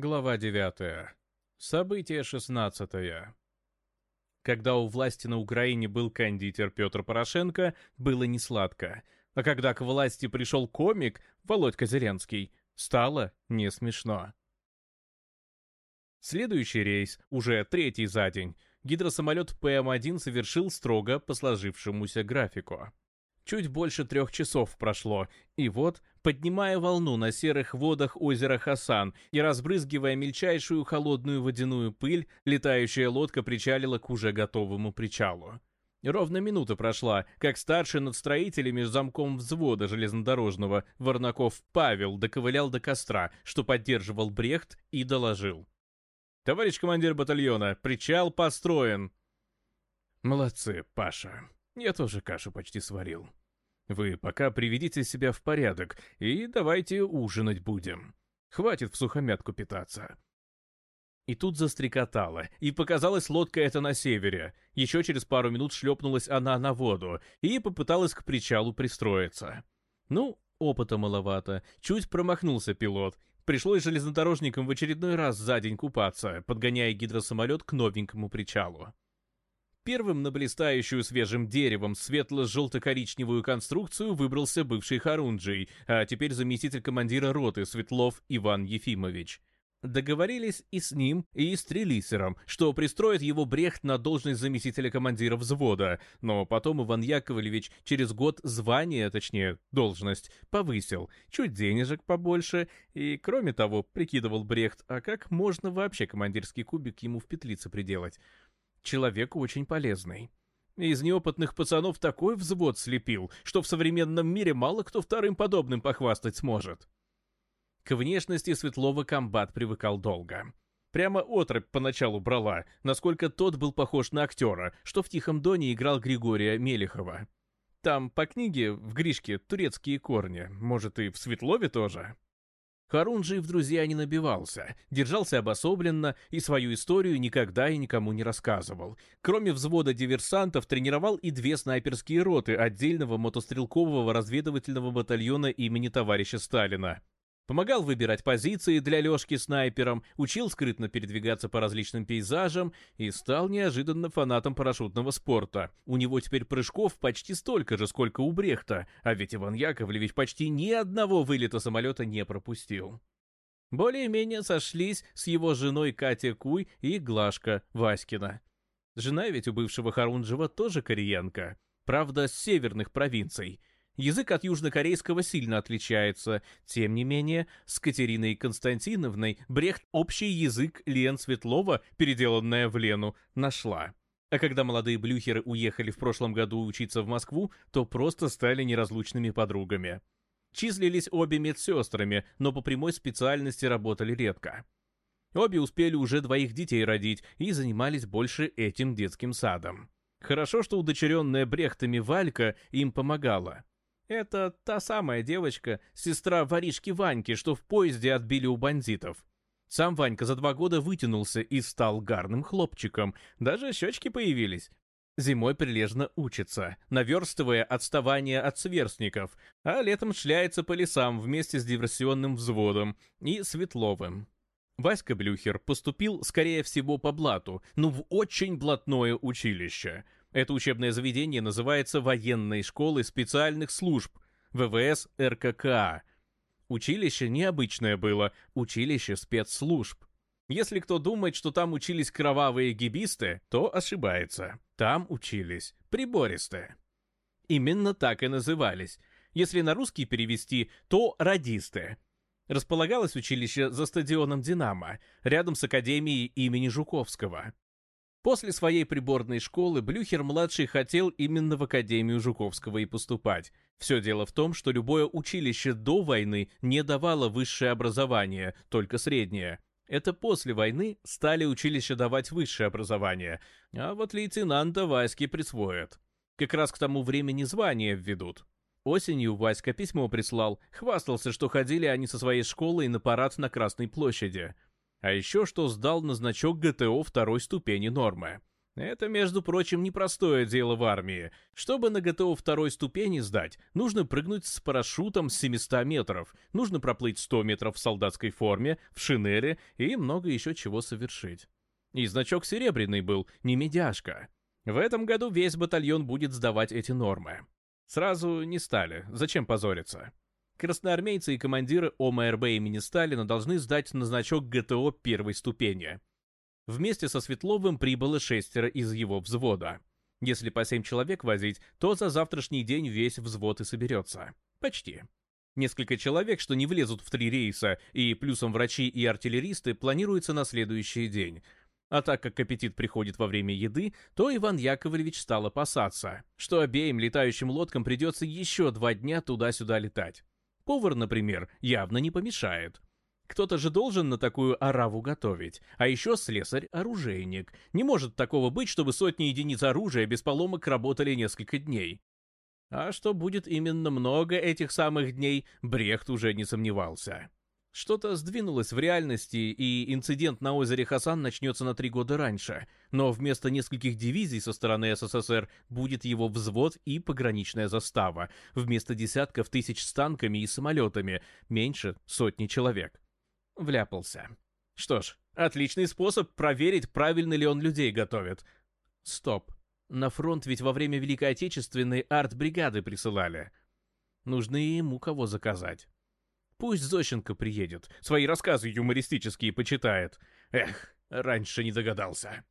Глава 9. Событие 16. Когда у власти на Украине был кондитер Петр Порошенко, было не сладко. А когда к власти пришел комик Володька Зеленский, стало не смешно. Следующий рейс, уже третий за день, гидросамолет ПМ-1 совершил строго по сложившемуся графику. Чуть больше трех часов прошло, и вот, поднимая волну на серых водах озера Хасан и разбрызгивая мельчайшую холодную водяную пыль, летающая лодка причалила к уже готовому причалу. Ровно минута прошла, как старший над строителями замком взвода железнодорожного Варнаков Павел доковылял до костра, что поддерживал Брехт, и доложил. «Товарищ командир батальона, причал построен!» «Молодцы, Паша. Я тоже кашу почти сварил», вы пока приведите себя в порядок и давайте ужинать будем. Хватит в сухомятку питаться». И тут застрекотало, и показалась лодка эта на севере. Еще через пару минут шлепнулась она на воду и попыталась к причалу пристроиться. Ну, опыта маловато, чуть промахнулся пилот. Пришлось железнодорожникам в очередной раз за день купаться, подгоняя гидросамолет к новенькому причалу. Первым на блистающую свежим деревом светло-желто-коричневую конструкцию выбрался бывший Харунджий, а теперь заместитель командира роты Светлов Иван Ефимович. Договорились и с ним, и с Трелисером, что пристроит его Брехт на должность заместителя командира взвода, но потом Иван Яковлевич через год звание, точнее, должность, повысил, чуть денежек побольше, и, кроме того, прикидывал Брехт, а как можно вообще командирский кубик ему в петлице приделать? человек очень полезный. Из неопытных пацанов такой взвод слепил, что в современном мире мало кто вторым подобным похвастать сможет. К внешности Светлова комбат привыкал долго. Прямо отрыв поначалу брала, насколько тот был похож на актера, что в «Тихом доне» играл Григория Мелехова. Там, по книге, в Гришке турецкие корни, может и в Светлове тоже. Харунжи в друзья не набивался, держался обособленно и свою историю никогда и никому не рассказывал. Кроме взвода диверсантов, тренировал и две снайперские роты отдельного мотострелкового разведывательного батальона имени товарища Сталина. Помогал выбирать позиции для Лёшки снайпером, учил скрытно передвигаться по различным пейзажам и стал неожиданно фанатом парашютного спорта. У него теперь прыжков почти столько же, сколько у Брехта, а ведь Иван Яковлевич почти ни одного вылета самолета не пропустил. Более-менее сошлись с его женой Катя Куй и Глашка Васькина. Жена ведь у бывшего Харунжева тоже кореянка, правда, с северных провинций – Язык от южнокорейского сильно отличается. Тем не менее, с Катериной Константиновной Брехт общий язык Лен Светлова, переделанная в Лену, нашла. А когда молодые блюхеры уехали в прошлом году учиться в Москву, то просто стали неразлучными подругами. Числились обе медсестрами, но по прямой специальности работали редко. Обе успели уже двоих детей родить и занимались больше этим детским садом. Хорошо, что удочеренная Брехтами Валька им помогала. Это та самая девочка, сестра воришки Ваньки, что в поезде отбили у бандитов. Сам Ванька за два года вытянулся и стал гарным хлопчиком. Даже щечки появились. Зимой прилежно учится, наверстывая отставание от сверстников, а летом шляется по лесам вместе с диверсионным взводом и Светловым. Васька Блюхер поступил, скорее всего, по блату, но в очень блатное училище — это учебное заведение называется «Военной школой специальных служб» ВВС РКК). Училище необычное было, училище спецслужб. Если кто думает, что там учились кровавые гибисты, то ошибается. Там учились прибористы. Именно так и назывались. Если на русский перевести, то радисты. Располагалось училище за стадионом «Динамо», рядом с академией имени Жуковского. После своей приборной школы Блюхер-младший хотел именно в Академию Жуковского и поступать. Все дело в том, что любое училище до войны не давало высшее образование, только среднее. Это после войны стали училища давать высшее образование, а вот лейтенанта Васьки присвоят. Как раз к тому времени звание введут. Осенью Васька письмо прислал, хвастался, что ходили они со своей школой на парад на Красной площади – а еще что сдал на значок ГТО второй ступени нормы. Это, между прочим, непростое дело в армии. Чтобы на ГТО второй ступени сдать, нужно прыгнуть с парашютом с 700 метров, нужно проплыть 100 метров в солдатской форме, в шинере и много еще чего совершить. И значок серебряный был, не медяшка. В этом году весь батальон будет сдавать эти нормы. Сразу не стали, зачем позориться? красноармейцы и командиры ОМРБ а имени Сталина должны сдать на значок ГТО первой ступени. Вместе со Светловым прибыло шестеро из его взвода. Если по семь человек возить, то за завтрашний день весь взвод и соберется. Почти. Несколько человек, что не влезут в три рейса, и плюсом врачи и артиллеристы планируется на следующий день. А так как аппетит приходит во время еды, то Иван Яковлевич стал опасаться, что обеим летающим лодкам придется еще два дня туда-сюда летать. Повар, например, явно не помешает. Кто-то же должен на такую ораву готовить. А еще слесарь-оружейник. Не может такого быть, чтобы сотни единиц оружия без поломок работали несколько дней. А что будет именно много этих самых дней, Брехт уже не сомневался. Что-то сдвинулось в реальности, и инцидент на озере Хасан начнется на три года раньше. Но вместо нескольких дивизий со стороны СССР будет его взвод и пограничная застава. Вместо десятков тысяч с танками и самолетами. Меньше сотни человек. Вляпался. Что ж, отличный способ проверить, правильно ли он людей готовит. Стоп. На фронт ведь во время Великой Отечественной арт-бригады присылали. Нужны ему кого заказать. Пусть Зощенко приедет, свои рассказы юмористические почитает. Эх, раньше не догадался.